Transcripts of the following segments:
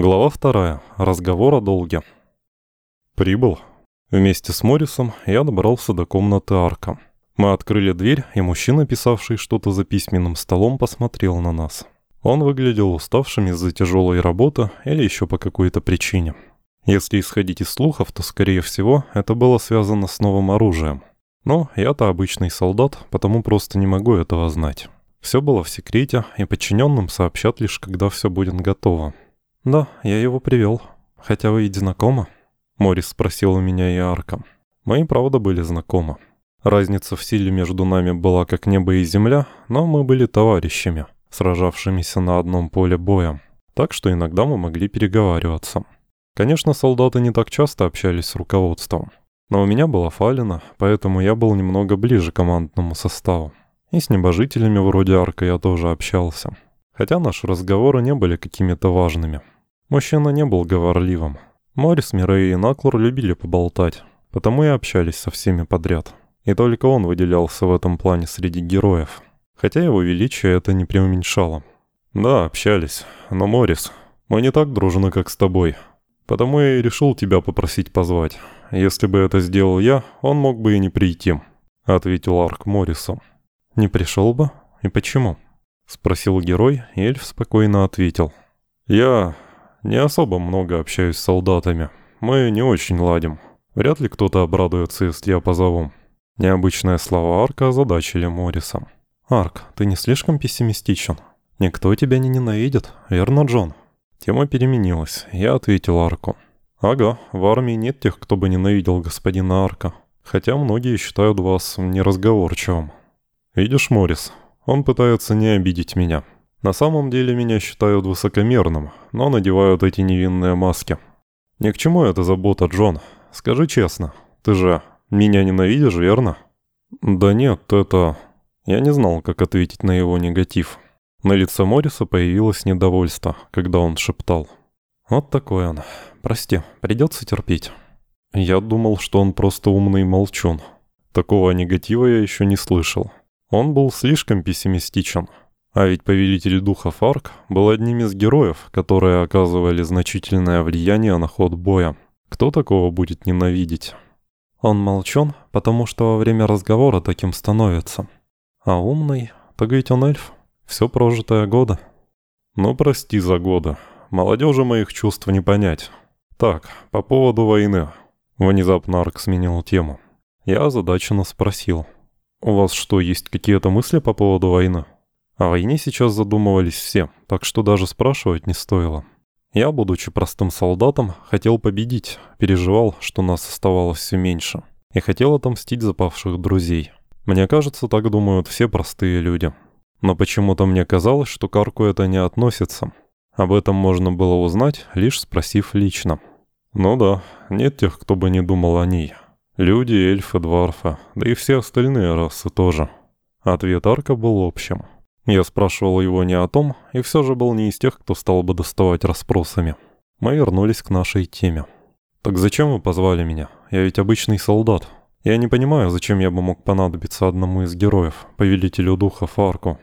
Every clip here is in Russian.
Глава вторая. Разговор о долге. Прибыл. Вместе с Моррисом я добрался до комнаты Арка. Мы открыли дверь, и мужчина, писавший что-то за письменным столом, посмотрел на нас. Он выглядел уставшим из-за тяжелой работы или еще по какой-то причине. Если исходить из слухов, то, скорее всего, это было связано с новым оружием. Но я-то обычный солдат, потому просто не могу этого знать. Все было в секрете, и подчиненным сообщат лишь, когда все будет готово. «Да, я его привел. Хотя вы и знакомы?» Морис спросил у меня и Арка. Мы и правда были знакомы. Разница в силе между нами была как небо и земля, но мы были товарищами, сражавшимися на одном поле боя. Так что иногда мы могли переговариваться. Конечно, солдаты не так часто общались с руководством. Но у меня была фалина, поэтому я был немного ближе к командному составу. И с небожителями вроде Арка я тоже общался. Хотя наши разговоры не были какими-то важными. Мужчина не был говорливым. Морис, Мирей и Наклор любили поболтать, потому и общались со всеми подряд. И только он выделялся в этом плане среди героев. Хотя его величие это не преуменьшало. «Да, общались. Но, Морис, мы не так дружны, как с тобой. Потому я и решил тебя попросить позвать. Если бы это сделал я, он мог бы и не прийти», — ответил Арк Моррису. «Не пришел бы? И почему?» — спросил герой, и эльф спокойно ответил. «Я не особо много общаюсь с солдатами. Мы не очень ладим. Вряд ли кто-то обрадуется, если я позову. Необычные слова Арка озадачили Морриса. «Арк, ты не слишком пессимистичен? Никто тебя не ненавидит, верно, Джон?» Тема переменилась. Я ответил Арку. «Ага, в армии нет тех, кто бы ненавидел господина Арка. Хотя многие считают вас неразговорчивым. Видишь, Моррис, он пытается не обидеть меня». На самом деле меня считают высокомерным, но надевают эти невинные маски. Ни к чему эта забота, Джон. Скажи честно, ты же меня ненавидишь, верно? Да нет, это... Я не знал, как ответить на его негатив. На лице Морриса появилось недовольство, когда он шептал. Вот такой он. Прости, придется терпеть. Я думал, что он просто умный молчун. Такого негатива я еще не слышал. Он был слишком пессимистичен. А ведь Повелитель Духов Арк был одним из героев, которые оказывали значительное влияние на ход боя. Кто такого будет ненавидеть? Он молчон, потому что во время разговора таким становится. А умный, так ведь он эльф. Все прожитое года. Ну, прости за годы. Молодежи моих чувств не понять. Так, по поводу войны. Внезапно Арк сменил тему. Я озадаченно спросил. У вас что, есть какие-то мысли по поводу войны? О войне сейчас задумывались все, так что даже спрашивать не стоило. Я, будучи простым солдатом, хотел победить, переживал, что нас оставалось все меньше, и хотел отомстить за павших друзей. Мне кажется, так думают все простые люди. Но почему-то мне казалось, что к Арку это не относится. Об этом можно было узнать, лишь спросив лично. Ну да, нет тех, кто бы не думал о ней. Люди, эльфы, дварфы, да и все остальные расы тоже. Ответ Арка был общим. Я спрашивал его не о том, и все же был не из тех, кто стал бы доставать расспросами. Мы вернулись к нашей теме. «Так зачем вы позвали меня? Я ведь обычный солдат. Я не понимаю, зачем я бы мог понадобиться одному из героев, повелителю духов Арку».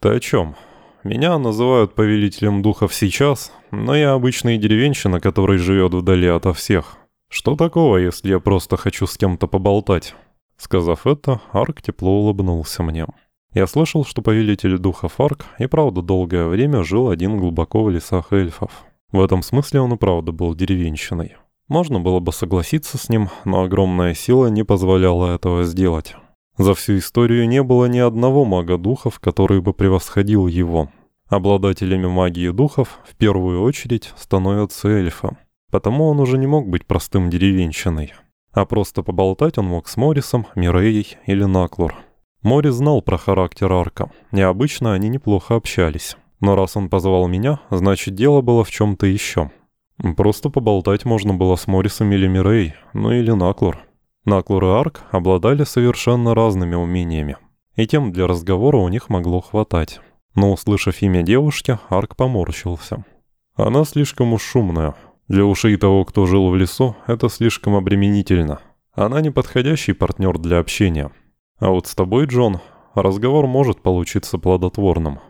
«Ты о чем? Меня называют повелителем духов сейчас, но я обычный деревенщина, который живет вдали ото всех. Что такого, если я просто хочу с кем-то поболтать?» Сказав это, Арк тепло улыбнулся мне. Я слышал, что повелитель духа Фарк и правда долгое время жил один глубоко в лесах эльфов. В этом смысле он и правда был деревенщиной. Можно было бы согласиться с ним, но огромная сила не позволяла этого сделать. За всю историю не было ни одного мага духов, который бы превосходил его. Обладателями магии духов в первую очередь становятся эльфы. Потому он уже не мог быть простым деревенщиной. А просто поболтать он мог с Морисом, Мирейей или Наклор. Мори знал про характер Арка. Необычно они неплохо общались. Но раз он позвал меня, значит дело было в чем-то еще. Просто поболтать можно было с Моррисом или Мирей, ну или Наклор. Наклор и Арк обладали совершенно разными умениями. И тем для разговора у них могло хватать. Но услышав имя девушки, Арк поморщился. Она слишком уж шумная. Для ушей того, кто жил в лесу, это слишком обременительно. Она неподходящий партнер для общения. А вот с тобой, Джон, разговор может получиться плодотворным.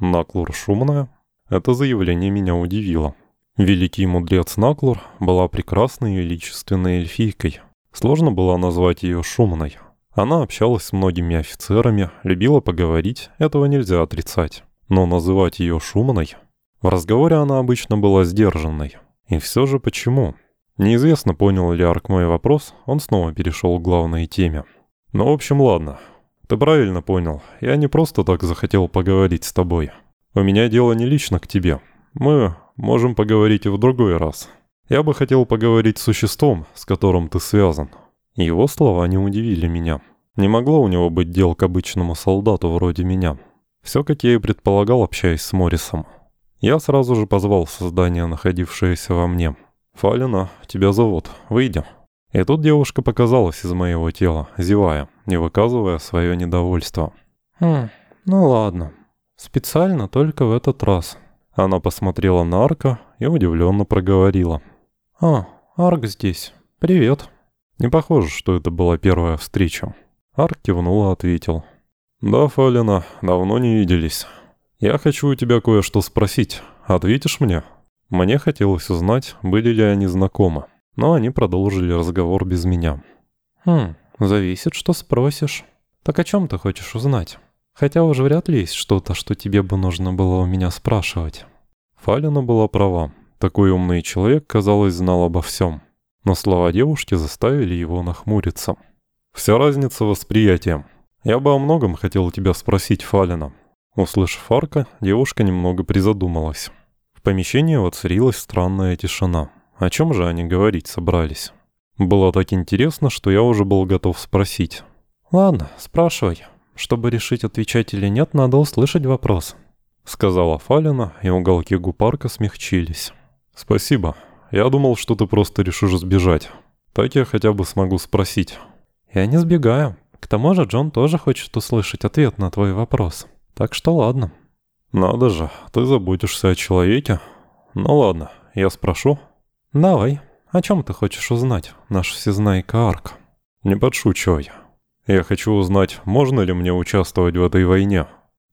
Наклур шумная. Это заявление меня удивило. Великий мудрец Наклур была прекрасной и величественной эльфийкой. Сложно было назвать ее шумной. Она общалась с многими офицерами, любила поговорить, этого нельзя отрицать. Но называть ее шумной... В разговоре она обычно была сдержанной. И все же почему? Неизвестно, понял ли Арк мой вопрос, он снова перешел к главной теме. Ну, в общем, ладно. Ты правильно понял, я не просто так захотел поговорить с тобой. У меня дело не лично к тебе. Мы можем поговорить и в другой раз. Я бы хотел поговорить с существом, с которым ты связан. Его слова не удивили меня. Не могло у него быть дел к обычному солдату вроде меня. Все, как я и предполагал, общаясь с Моррисом. Я сразу же позвал создание, находившееся во мне. «Фалина, тебя зовут. Выйди». И тут девушка показалась из моего тела, зевая, не выказывая свое недовольство. «Хм, ну ладно. Специально только в этот раз». Она посмотрела на Арка и удивленно проговорила. «А, Арк здесь. Привет». Не похоже, что это была первая встреча. Арк кивнул и ответил. «Да, Фалина, давно не виделись. Я хочу у тебя кое-что спросить. Ответишь мне?» Мне хотелось узнать, были ли они знакомы. Но они продолжили разговор без меня. «Хм, зависит, что спросишь. Так о чем ты хочешь узнать? Хотя уже вряд ли есть что-то, что тебе бы нужно было у меня спрашивать». Фалина была права. Такой умный человек, казалось, знал обо всем. Но слова девушки заставили его нахмуриться. «Вся разница восприятия. Я бы о многом хотел тебя спросить, Фалина». Услышав Арка, девушка немного призадумалась. В помещении воцарилась странная тишина. О чем же они говорить собрались? Было так интересно, что я уже был готов спросить. «Ладно, спрашивай. Чтобы решить, отвечать или нет, надо услышать вопрос», — сказала Фалина, и уголки губ Арка смягчились. «Спасибо. Я думал, что ты просто решишь сбежать. Так я хотя бы смогу спросить». «Я не сбегаю. К тому же Джон тоже хочет услышать ответ на твой вопрос. Так что ладно». «Надо же, ты заботишься о человеке. Ну ладно, я спрошу». «Давай. О чем ты хочешь узнать, наш всезнайка Арк?» «Не подшучивай. Я хочу узнать, можно ли мне участвовать в этой войне?»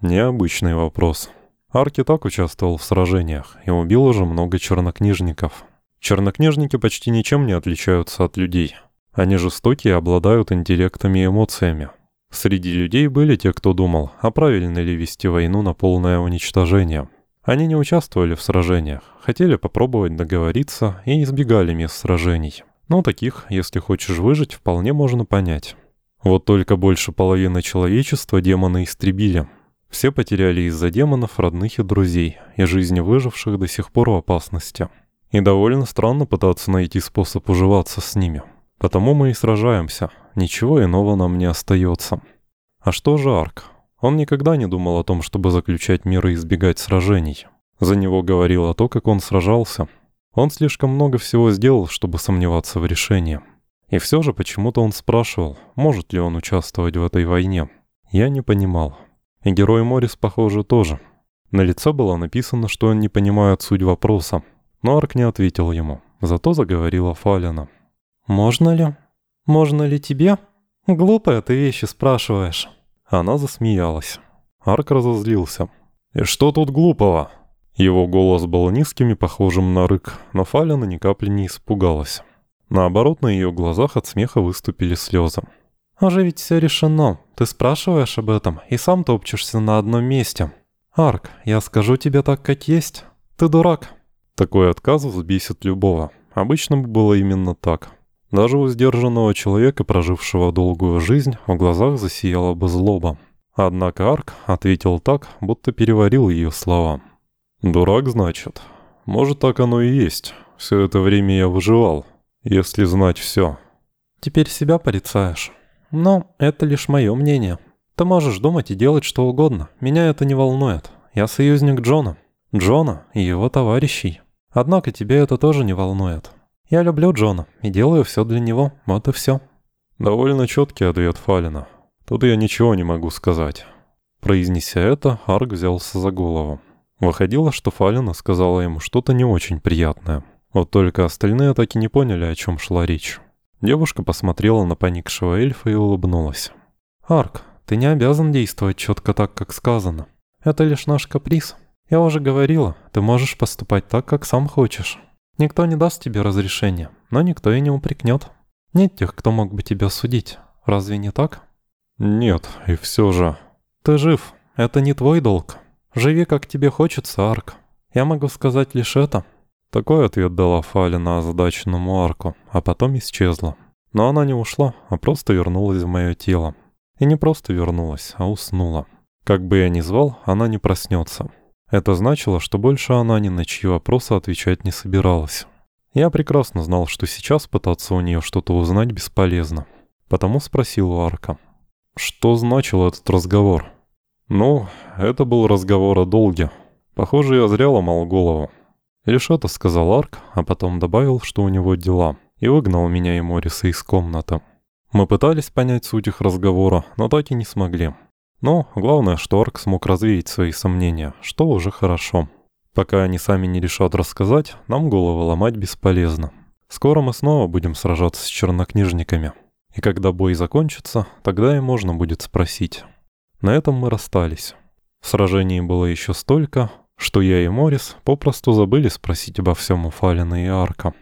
Необычный вопрос. Арк и так участвовал в сражениях и убил уже много чернокнижников. Чернокнижники почти ничем не отличаются от людей. Они жестокие и обладают интеллектом и эмоциями. Среди людей были те, кто думал, а правильно ли вести войну на полное уничтожение. Они не участвовали в сражениях, хотели попробовать договориться и избегали мест сражений. Но таких, если хочешь выжить, вполне можно понять. Вот только больше половины человечества демоны истребили. Все потеряли из-за демонов родных и друзей, и жизни выживших до сих пор в опасности. И довольно странно пытаться найти способ уживаться с ними. Потому мы и сражаемся, ничего иного нам не остается. А что же Арк? Он никогда не думал о том, чтобы заключать мир и избегать сражений. За него говорило то, как он сражался. Он слишком много всего сделал, чтобы сомневаться в решении. И все же почему-то он спрашивал, может ли он участвовать в этой войне. Я не понимал. И герой Морис, похоже, тоже. На лице было написано, что он не понимает суть вопроса. Но Арк не ответил ему. Зато заговорила Фалина. «Можно ли? Можно ли тебе? Глупые ты вещи спрашиваешь». Она засмеялась. Арк разозлился. «И что тут глупого?» Его голос был низким и похожим на рык, но Фалина ни капли не испугалась. Наоборот, на ее глазах от смеха выступили слезы. «Уже ведь все решено. Ты спрашиваешь об этом и сам топчешься на одном месте. Арк, я скажу тебе так, как есть. Ты дурак». Такой отказ взбесит любого. Обычно было именно так. Даже у сдержанного человека, прожившего долгую жизнь, в глазах засияла бы злоба. Однако Арк ответил так, будто переварил ее слова. «Дурак, значит? Может, так оно и есть. Все это время я выживал, если знать все». «Теперь себя порицаешь. Но это лишь мое мнение. Ты можешь думать и делать что угодно. Меня это не волнует. Я союзник Джона. Джона и его товарищей. Однако тебя это тоже не волнует. Я люблю Джона и делаю все для него, вот и все». Довольно четкий ответ Фалина. Тут я ничего не могу сказать. Произнеся это, Арк взялся за голову. Выходило, что Фалина сказала ему что-то не очень приятное. Вот только остальные так и не поняли, о чем шла речь. Девушка посмотрела на поникшего эльфа и улыбнулась. «Арк, ты не обязан действовать четко так, как сказано. Это лишь наш каприз. Я уже говорила, ты можешь поступать так, как сам хочешь. Никто не даст тебе разрешения, но никто и не упрекнет. Нет тех, кто мог бы тебя судить. Разве не так? Нет, и все же. Ты жив. Это не твой долг. Живи, как тебе хочется, Арк. Я могу сказать лишь это. Такой ответ дала Фалина озадаченному Арку, а потом исчезла. Но она не ушла, а просто вернулась в мое тело. И не просто вернулась, а уснула. Как бы я ни звал, она не проснется. Это значило, что больше она ни на чьи вопросы отвечать не собиралась. Я прекрасно знал, что сейчас пытаться у нее что-то узнать бесполезно. Потому спросил у Арка. Что значил этот разговор? Ну, это был разговор о долге. Похоже, я зря ломал голову. Лишь это сказал Арк, а потом добавил, что у него дела, и выгнал меня и Мориса из комнаты. Мы пытались понять суть их разговора, но так и не смогли. Но главное, что Арк смог развеять свои сомнения, что уже хорошо. Пока они сами не решат рассказать, нам голову ломать бесполезно. Скоро мы снова будем сражаться с чернокнижниками. И когда бой закончится, тогда и можно будет спросить. На этом мы расстались. В сражении было еще столько, что я и Морис попросту забыли спросить обо всем у Фалина и Арка.